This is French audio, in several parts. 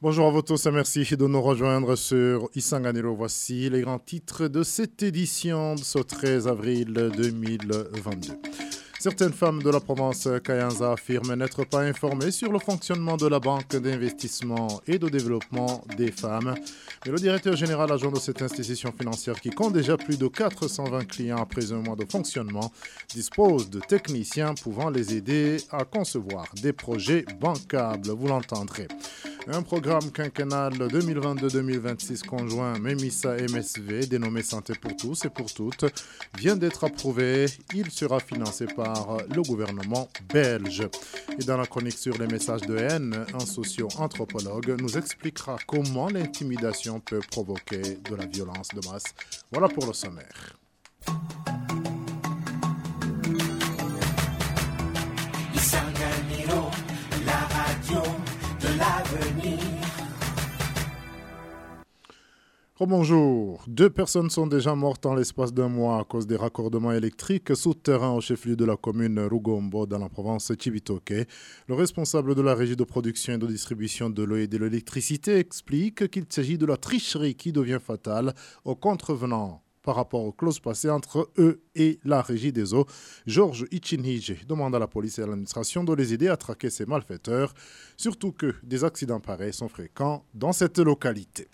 Bonjour à vous tous et merci de nous rejoindre sur Isanganiro. Voici les grands titres de cette édition de ce 13 avril 2022. Certaines femmes de la province Kayanza affirment n'être pas informées sur le fonctionnement de la Banque d'investissement et de développement des femmes. Mais le directeur général adjoint de cette institution financière qui compte déjà plus de 420 clients après un mois de fonctionnement dispose de techniciens pouvant les aider à concevoir des projets bancables. Vous l'entendrez. Un programme quinquennal 2022-2026 conjoint MEMISA MSV dénommé Santé pour tous et pour toutes vient d'être approuvé. Il sera financé par le gouvernement belge. Et dans la chronique sur les messages de haine, un socio-anthropologue nous expliquera comment l'intimidation peut provoquer de la violence de masse. Voilà pour le sommaire. Bonjour. Deux personnes sont déjà mortes en l'espace d'un mois à cause des raccordements électriques souterrains au chef-lieu de la commune Rugombo dans la province Chibitoke. Le responsable de la régie de production et de distribution de l'eau et de l'électricité explique qu'il s'agit de la tricherie qui devient fatale aux contrevenants par rapport aux clauses passées entre eux et la régie des eaux. Georges Ichinhije demande à la police et à l'administration de les aider à traquer ces malfaiteurs, surtout que des accidents pareils sont fréquents dans cette localité.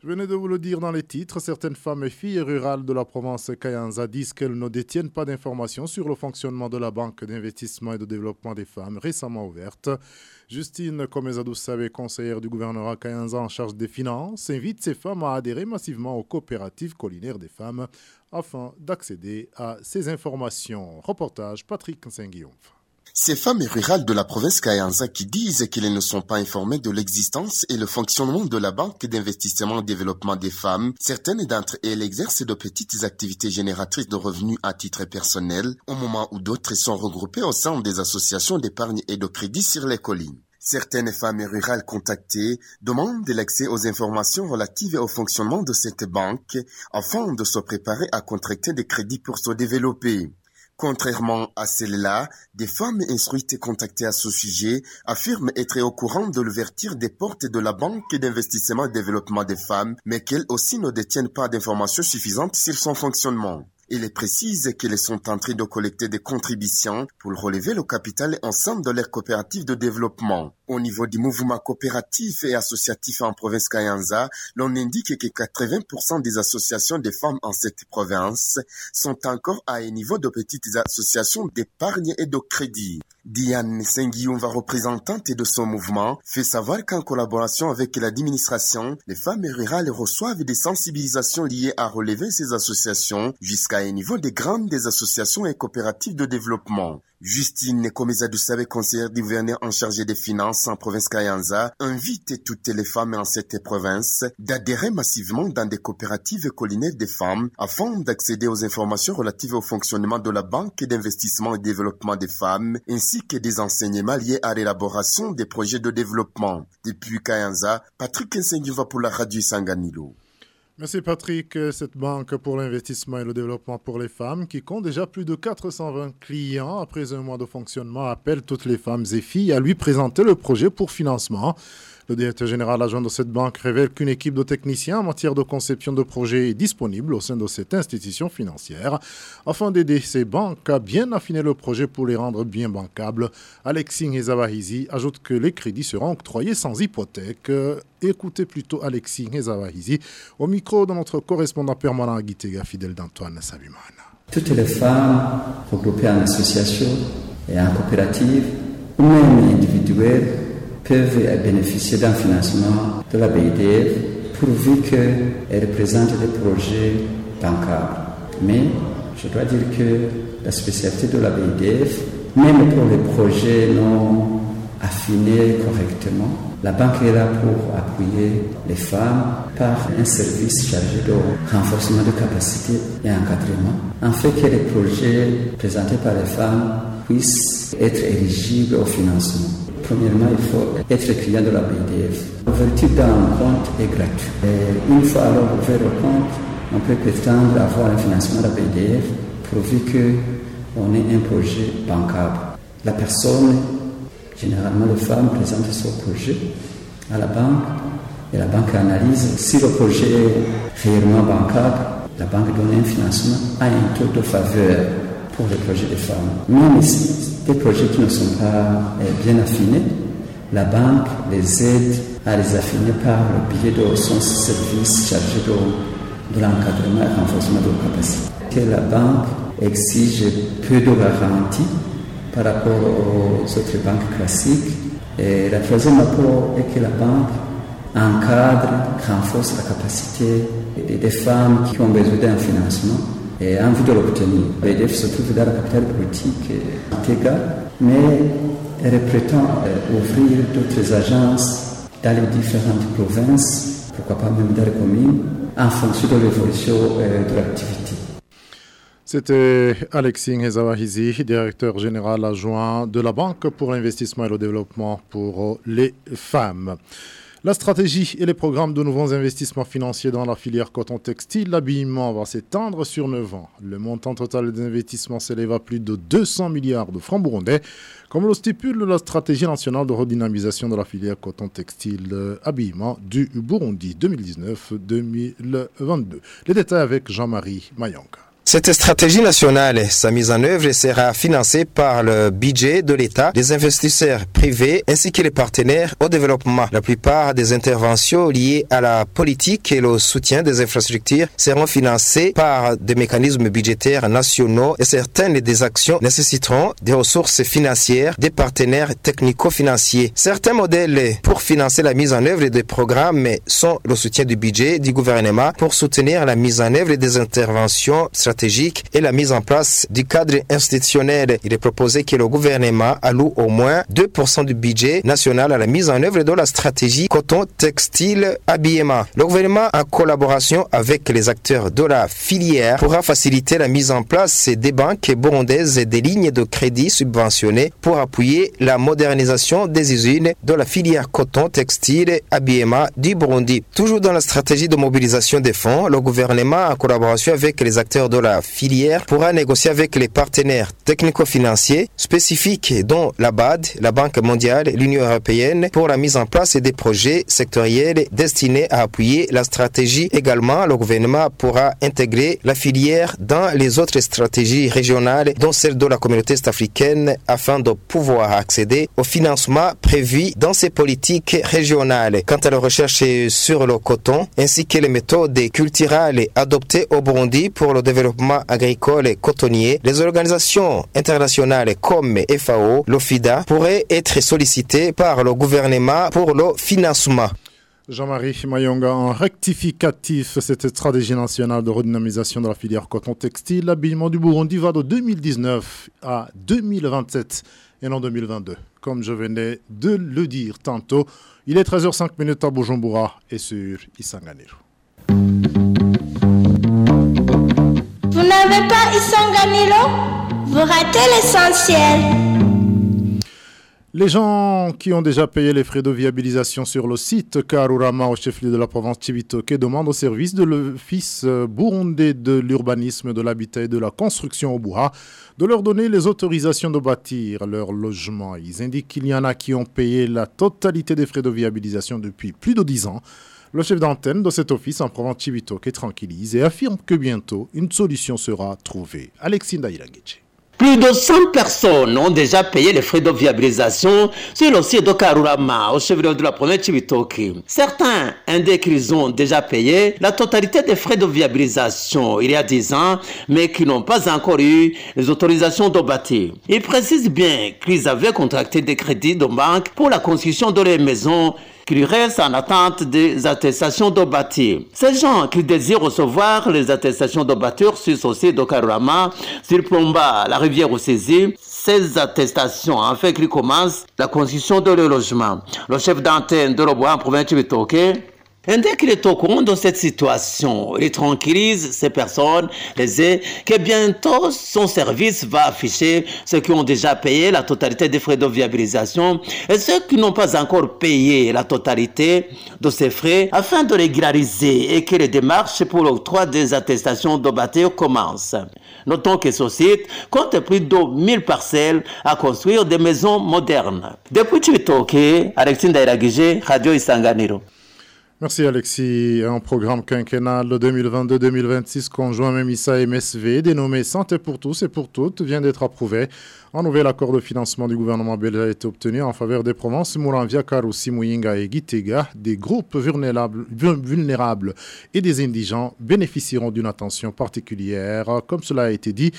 Je venais de vous le dire dans les titres, certaines femmes et filles rurales de la province Kayanza disent qu'elles ne détiennent pas d'informations sur le fonctionnement de la Banque d'investissement et de développement des femmes récemment ouverte. Justine Komezadou Savé, conseillère du gouvernement Kayanza en charge des finances, invite ces femmes à adhérer massivement aux coopératives collinaires des femmes afin d'accéder à ces informations. Reportage Patrick Senguillon. Ces femmes rurales de la province Kayanza qui disent qu'elles ne sont pas informées de l'existence et le fonctionnement de la Banque d'investissement et développement des femmes, certaines d'entre elles exercent de petites activités génératrices de revenus à titre personnel, au moment où d'autres sont regroupées au sein des associations d'épargne et de crédit sur les collines. Certaines femmes rurales contactées demandent l'accès aux informations relatives au fonctionnement de cette banque afin de se préparer à contracter des crédits pour se développer. Contrairement à celle-là, des femmes instruites et contactées à ce sujet affirment être au courant de l'ouverture des portes de la Banque d'investissement et développement des femmes, mais qu'elles aussi ne détiennent pas d'informations suffisantes sur son fonctionnement. Il précise qu'elles sont en train de collecter des contributions pour relever le capital ensemble de leurs coopératives de développement. Au niveau du mouvement coopératif et associatif en province Kayanza, l'on indique que 80% des associations des femmes en cette province sont encore à un niveau de petites associations d'épargne et de crédit. Diane Senguiumva, représentante de son mouvement, fait savoir qu'en collaboration avec l'administration, les femmes rurales reçoivent des sensibilisations liées à relever ces associations jusqu'à un niveau des grandes des associations et coopératives de développement. Justine Komeza Doussave, conseillère du gouverneur en charge des finances en province Kayanza, invite toutes les femmes en cette province d'adhérer massivement dans des coopératives collinaires des femmes afin d'accéder aux informations relatives au fonctionnement de la Banque d'investissement et développement des femmes ainsi que des enseignements liés à l'élaboration des projets de développement. Depuis Kayanza, Patrick va pour la radio Sanganilo. Merci Patrick. Cette banque pour l'investissement et le développement pour les femmes, qui compte déjà plus de 420 clients après un mois de fonctionnement, appelle toutes les femmes et filles à lui présenter le projet pour financement. Le directeur général adjoint de cette banque révèle qu'une équipe de techniciens en matière de conception de projets est disponible au sein de cette institution financière afin d'aider ces banques à bien affiner le projet pour les rendre bien bancables. Alexis Ngezawahizi ajoute que les crédits seront octroyés sans hypothèque. Écoutez plutôt Alexis Ngezawahizi au micro de notre correspondant permanent à Gitega, fidèle d'Antoine Sabimana. Toutes les femmes regroupées en association et en coopérative ou même individuelles peuvent bénéficier d'un financement de la BIDF pourvu qu'elle présente des projets bancables. Mais je dois dire que la spécialité de la BIDF, même pour les projets non affinés correctement, la banque est là pour appuyer les femmes par un service chargé de renforcement de capacité et encadrement, en fait que les projets présentés par les femmes puissent être éligibles au financement. Premièrement, il faut être client de la BDF. L'ouverture d'un compte est gratuite. une fois alors ouvert le compte, on peut prétendre avoir un financement de la BDF pourvu qu'on ait un projet bancable. La personne, généralement les femmes, présente son projet à la banque et la banque analyse si le projet est réellement bancable. La banque donne un financement à un taux de faveur pour les projets des femmes. Même si des projets qui ne sont pas eh, bien affinés, la banque les aide à les affiner par le biais de son service chargé de, de l'encadrement et renforcement de capacités. La banque exige peu de garanties par rapport aux autres banques classiques. Et la troisième apport est que la banque encadre, renforce la capacité des femmes qui ont besoin d'un financement et envie de l'obtenir. BDF se trouve dans la capitale politique Tega, mais elle prétend ouvrir d'autres agences dans les différentes provinces, pourquoi pas même dans les communes, en fonction de l'évolution euh, de l'activité. C'était Alexis Ngezawahizi, directeur général adjoint de la Banque pour l'investissement et le développement pour les femmes. La stratégie et les programmes de nouveaux investissements financiers dans la filière coton textile, l'habillement va s'étendre sur 9 ans. Le montant total des investissements s'élève à plus de 200 milliards de francs burundais, comme le stipule la stratégie nationale de redynamisation de la filière coton textile habillement du Burundi 2019-2022. Les détails avec Jean-Marie Mayonka. Cette stratégie nationale, sa mise en œuvre sera financée par le budget de l'État, des investisseurs privés ainsi que les partenaires au développement. La plupart des interventions liées à la politique et le soutien des infrastructures seront financées par des mécanismes budgétaires nationaux et certaines des actions nécessiteront des ressources financières des partenaires technico-financiers. Certains modèles pour financer la mise en œuvre des programmes sont le soutien du budget du gouvernement pour soutenir la mise en œuvre des interventions stratégiques et la mise en place du cadre institutionnel. Il est proposé que le gouvernement alloue au moins 2% du budget national à la mise en œuvre de la stratégie coton, textile, habillement. Le gouvernement, en collaboration avec les acteurs de la filière, pourra faciliter la mise en place des banques burundaises et des lignes de crédit subventionnées pour appuyer la modernisation des usines de la filière coton, textile, habillement du Burundi. Toujours dans la stratégie de mobilisation des fonds, le gouvernement, en collaboration avec les acteurs de la la filière pourra négocier avec les partenaires technico-financiers spécifiques dont la BAD, la Banque mondiale, l'Union européenne pour la mise en place des projets sectoriels destinés à appuyer la stratégie. Également, le gouvernement pourra intégrer la filière dans les autres stratégies régionales, dont celle de la communauté est-africaine, afin de pouvoir accéder au financement prévu dans ces politiques régionales. Quant à la recherche sur le coton, ainsi que les méthodes culturelles adoptées au Burundi pour le développement agricole et cotonnier, les organisations internationales comme FAO, l'OFIDA pourraient être sollicitées par le gouvernement pour le financement. Jean-Marie Mayonga, en rectificatif, cette stratégie nationale de redynamisation de la filière coton textile, l'habillement du Burundi va de 2019 à 2027 et non 2022. Comme je venais de le dire tantôt, il est 13h05 à Bujumbura et sur Isanganiro. N'avez pas Isanganilo Vous ratez l'essentiel. Les gens qui ont déjà payé les frais de viabilisation sur le site Karurama au chef-lieu de la province Chibitoke demandent au service de l'Office burundais de l'urbanisme, de l'habitat et de la construction au Bouha de leur donner les autorisations de bâtir leur logement. Ils indiquent qu'il y en a qui ont payé la totalité des frais de viabilisation depuis plus de 10 ans. Le chef d'antenne de cet office en province Chibitoke tranquillise et affirme que bientôt une solution sera trouvée. Alexis Ndaïrangichi. Plus de 100 personnes ont déjà payé les frais de viabilisation sur le site de Karurama, au chef de la province Chibitoke. Certains indiquent qu'ils ont déjà payé la totalité des frais de viabilisation il y a 10 ans, mais qui n'ont pas encore eu les autorisations de bâtir. Ils précisent bien qu'ils avaient contracté des crédits de banque pour la construction de leurs maisons qu'ils restent en attente des attestations de bâtir. Ces gens qui désirent recevoir les attestations de bâtir sur de Karurama, sur Plomba, la rivière saisie, ces attestations afin qu'ils commencent la construction de leur logement. Le chef d'antenne de Robois en province de Bitoke Indec est au courant de cette situation. Il tranquillise ces personnes, les est que bientôt son service va afficher ceux qui ont déjà payé la totalité des frais de viabilisation et ceux qui n'ont pas encore payé la totalité de ces frais afin de régulariser et que les démarches pour l'octroi des attestations de bâtir commencent. Notons que ce site compte plus de 1000 parcelles à construire des maisons modernes. Depuis Chibitoke, Alexis Ndairagije, Radio Isanganiro. Merci Alexis. Un programme quinquennal 2022-2026 conjoint MEMISA MSV dénommé Santé pour tous et pour toutes vient d'être approuvé. Un nouvel accord de financement du gouvernement belge a été obtenu en faveur des provinces Mouranvia, Karoussi, Muyinga et Gitega. Des groupes vulnérables, et des indigents bénéficieront d'une attention particulière, comme cela a été dit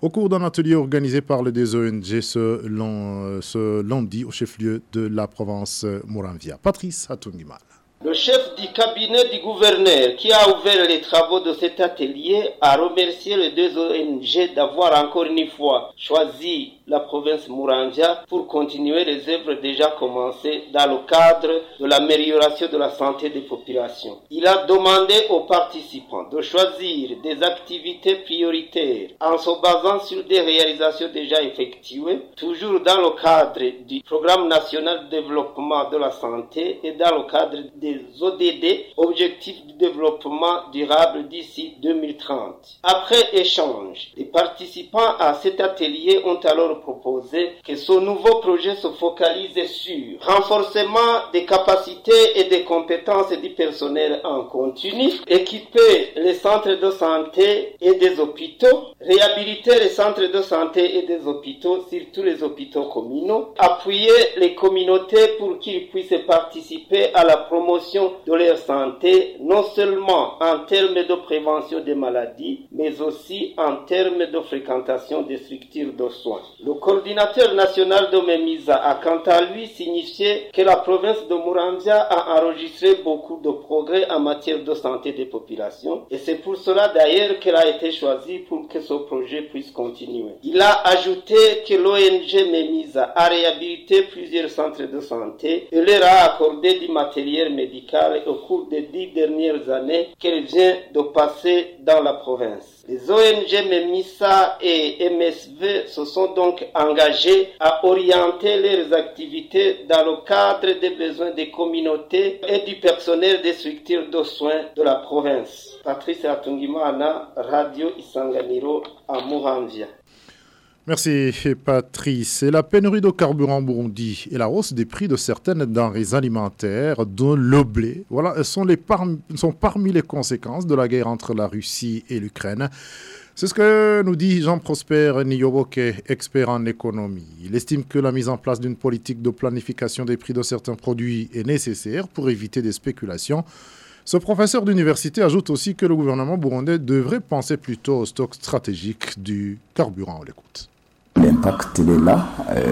au cours d'un atelier organisé par les deux ONG ce, lundi au chef-lieu de la province Mouranvia. Patrice Hatungimal. Le chef du cabinet du gouverneur qui a ouvert les travaux de cet atelier a remercié les deux ONG d'avoir encore une fois choisi la province Mourandia pour continuer les œuvres déjà commencées dans le cadre de l'amélioration de la santé des populations. Il a demandé aux participants de choisir des activités prioritaires en se basant sur des réalisations déjà effectuées, toujours dans le cadre du Programme national de développement de la santé et dans le cadre des ODD, Objectifs du développement durable d'ici 2030. Après échange, les participants à cet atelier ont alors proposé que ce nouveau projet se focalise sur renforcement des capacités et des compétences du personnel en continu, équiper les centres de santé et des hôpitaux, réhabiliter les centres de santé et des hôpitaux, surtout les hôpitaux communaux, appuyer les communautés pour qu'ils puissent participer à la promotion de leur santé, non seulement en termes de prévention des maladies, mais aussi en termes de fréquentation des structures de soins. Le coordinateur national de MEMISA a quant à lui signifié que la province de Mourandia a enregistré beaucoup de progrès en matière de santé des populations et c'est pour cela d'ailleurs qu'elle a été choisie pour que ce projet puisse continuer. Il a ajouté que l'ONG MEMISA a réhabilité plusieurs centres de santé et leur a accordé du matériel médical au cours des dix dernières années qu'elle vient de passer dans la province. Les ONG MEMISA et MSV se sont donc engagés à orienter leurs activités dans le cadre des besoins des communautés et du personnel des structures de soins de la province. Patrice Atungimana, Radio Isanganiro à. Merci Patrice. La pénurie de carburant Burundi et la hausse des prix de certaines denrées alimentaires, dont le blé, voilà, sont parmi les conséquences de la guerre entre la Russie et l'Ukraine. C'est ce que nous dit Jean-Prosper Niyoboke, expert en économie. Il estime que la mise en place d'une politique de planification des prix de certains produits est nécessaire pour éviter des spéculations. Ce professeur d'université ajoute aussi que le gouvernement burundais devrait penser plutôt au stock stratégique du carburant. On l'écoute. L'impact, il est là. Euh,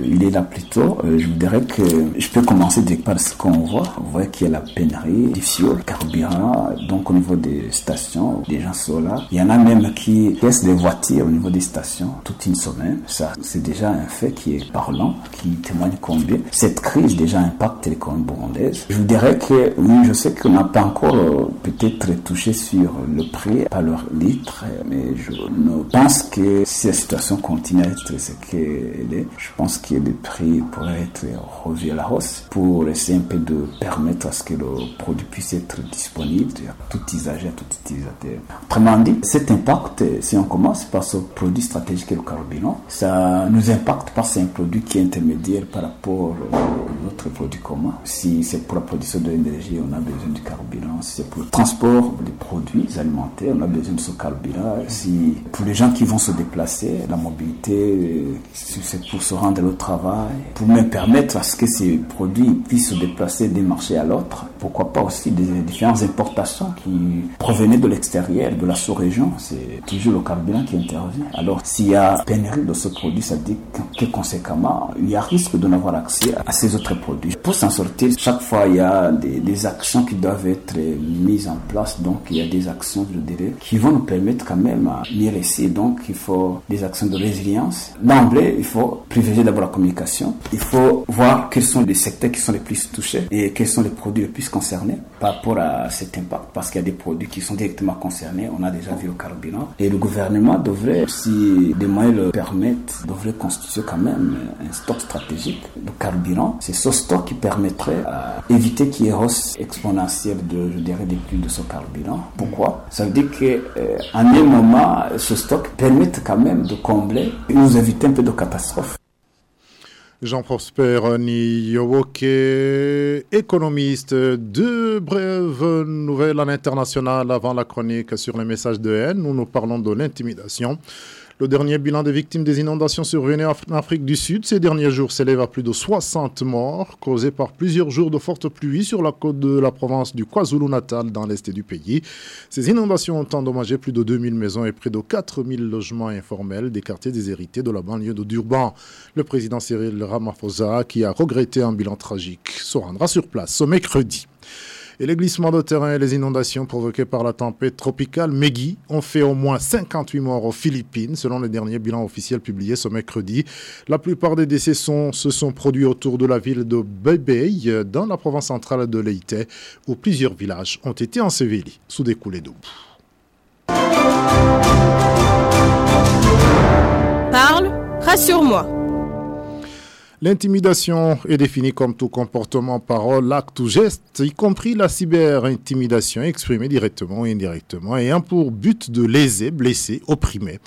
il est là plutôt. Euh, je vous dirais que je peux commencer par ce qu'on voit. Vous voyez qu'il y a la pénurie du fioul, carburant. Donc, au niveau des stations, des gens sont là. Il y en a même qui laissent des voitures au niveau des stations toute une semaine. Ça, c'est déjà un fait qui est parlant, qui témoigne combien cette crise déjà impacte l'économie burundaise. Je vous dirais que, oui, je sais qu'on n'a pas encore euh, peut-être touché sur le prix par leur litre, mais je pense que si la situation continue à ce qu'elle est. Je pense que le prix pourrait être revu à la hausse pour essayer un peu de permettre à ce que le produit puisse être disponible à tout usager, à tout utilisateur. Autrement dit, cet impact, si on commence par ce produit stratégique et le carburant, ça nous impacte parce que c'est un produit qui est intermédiaire par rapport aux autres produits communs. Si c'est pour la production de l'énergie, on a besoin du carburant. Si c'est pour le transport des produits alimentaires, on a besoin de ce carburant. Si pour les gens qui vont se déplacer, la mobilité, c'est pour se rendre au travail, pour me permettre à ce que ces produits puissent se déplacer d'un marché à l'autre. Pourquoi pas aussi des différentes importations qui provenaient de l'extérieur, de la sous-région. C'est toujours le carburant qui intervient. Alors, s'il y a pénurie de ce produit, ça dit que conséquemment, il y a risque de n'avoir accès à ces autres produits. Pour s'en sortir, chaque fois, il y a des, des, actions qui doivent être mises en place. Donc, il y a des actions, je dirais, qui vont nous permettre quand même à mieux laisser. Donc, il faut des actions de résilience D'emblée, il faut privilégier d'abord la communication. Il faut voir quels sont les secteurs qui sont les plus touchés et quels sont les produits les plus concernés par rapport à cet impact. Parce qu'il y a des produits qui sont directement concernés. On a déjà vu au carburant. Et le gouvernement devrait, si des moyens le permettent, devrait constituer quand même un stock stratégique de carburant. C'est ce stock qui permettrait à éviter qu'il y ait hausse exponentielle de, je dirais, des prix de ce carburant. Pourquoi? Ça veut dire qu'en euh, un moment, ce stock permet quand même de combler et nous éviter un peu de catastrophes. Jean-Prosper Niyowoke, économiste. Deux brèves nouvelles à l'international avant la chronique sur les messages de haine. Nous nous parlons de l'intimidation. Le dernier bilan des victimes des inondations survenues en Afrique du Sud ces derniers jours s'élève à plus de 60 morts, causés par plusieurs jours de fortes pluies sur la côte de la province du KwaZulu-Natal dans l'est du pays. Ces inondations ont endommagé plus de 2000 maisons et près de 4000 logements informels des quartiers déshérités de la banlieue de Durban. Le président Cyril Ramaphosa, qui a regretté un bilan tragique, se rendra sur place ce mercredi. Et les glissements de terrain et les inondations provoquées par la tempête tropicale Megui ont fait au moins 58 morts aux Philippines, selon les derniers bilans officiels publiés ce mercredi. La plupart des décès se sont produits autour de la ville de Bebey, dans la province centrale de Leyte, où plusieurs villages ont été ensevelis sous des coulées d'eau. Parle, rassure-moi. L'intimidation est définie comme tout comportement, parole, acte ou geste, y compris la cyber-intimidation exprimée directement ou indirectement, ayant pour but de léser, blesser, opprimer.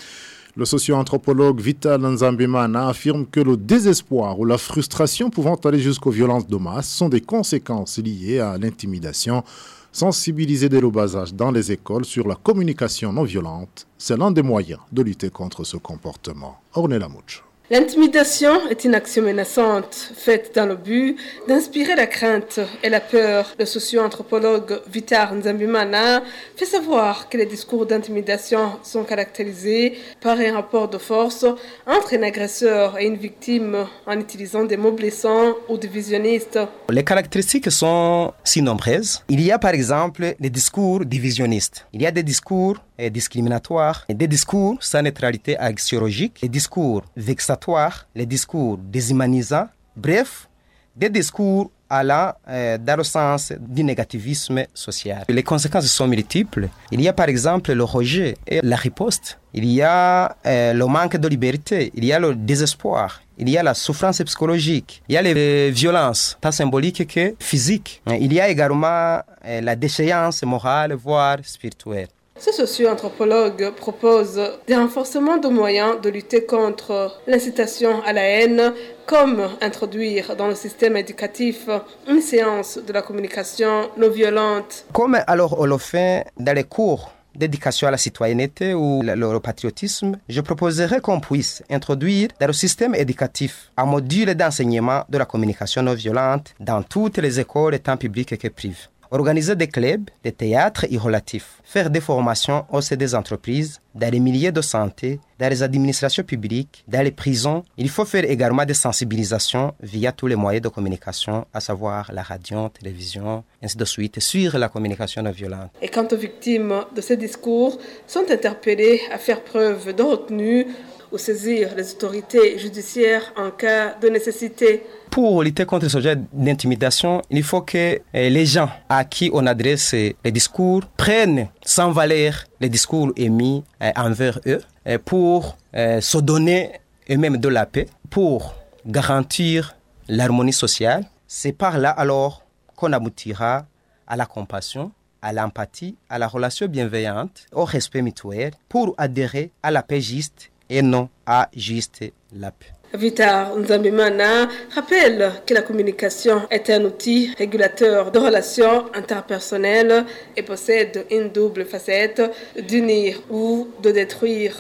Le socio-anthropologue Vital Nzambimana affirme que le désespoir ou la frustration pouvant aller jusqu'aux violences de masse sont des conséquences liées à l'intimidation. Sensibiliser dès le bas âge dans les écoles sur la communication non violente, c'est l'un des moyens de lutter contre ce comportement. Ornella Mouch. L'intimidation est une action menaçante faite dans le but d'inspirer la crainte et la peur. Le socio-anthropologue Vitar Nzambimana fait savoir que les discours d'intimidation sont caractérisés par un rapport de force entre un agresseur et une victime en utilisant des mots blessants ou divisionnistes. Les caractéristiques sont si nombreuses. Il y a par exemple les discours divisionnistes. Il y a des discours discriminatoires, des discours sans neutralité axiologique, des discours vexatoires, les discours déshumanisants, bref, des discours allant euh, dans le sens du négativisme social. Les conséquences sont multiples. Il y a par exemple le rejet et la riposte. Il y a euh, le manque de liberté. Il y a le désespoir. Il y a la souffrance psychologique. Il y a les violences, tant symboliques que physiques. Il y a également euh, la déchéance morale, voire spirituelle. Ce socio-anthropologue propose des renforcements de moyens de lutter contre l'incitation à la haine, comme introduire dans le système éducatif une séance de la communication non violente. Comme alors on le fait dans les cours d'éducation à la citoyenneté ou le, patriotisme, je proposerais qu'on puisse introduire dans le système éducatif un module d'enseignement de la communication non violente dans toutes les écoles, tant publiques que privées organiser des clubs, des théâtres et relatifs, faire des formations au sein des entreprises, dans les milieux de santé, dans les administrations publiques, dans les prisons. Il faut faire également des sensibilisations via tous les moyens de communication, à savoir la radio, télévision, ainsi de suite, sur la communication non violente. Et quant aux victimes de ces discours, sont interpellées à faire preuve de retenue ou saisir les autorités judiciaires en cas de nécessité. Pour lutter contre ce genre d'intimidation, il faut que eh, les gens à qui on adresse les discours prennent sans valeur les discours émis eh, envers eux eh, pour se donner eux-mêmes de la paix, pour garantir l'harmonie sociale. C'est par là alors qu'on aboutira à la compassion, à l'empathie, à la relation bienveillante, au respect mutuel, pour adhérer à la paix juste et non à juste la paix. Vitar Nzambimana rappelle que la communication est un outil régulateur de relations interpersonnelles et possède une double facette d'unir ou de détruire.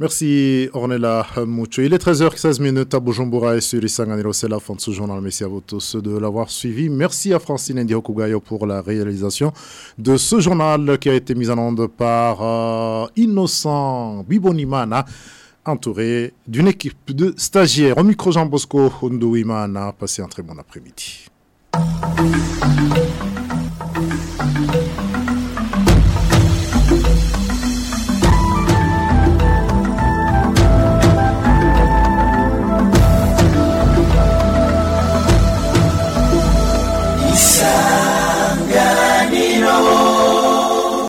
Merci Ornella Mucho. Il est 13h16 à Bujumbura et sur Isanganiro. C'est la fin de ce journal. Merci à vous tous de l'avoir suivi. Merci à Francine Ndiokugayo pour la réalisation de ce journal qui a été mis en onde par euh, Innocent Bibonimana entouré d'une équipe de stagiaires. Au micro Jean Bosco Ndouimana. Passez un très bon après-midi.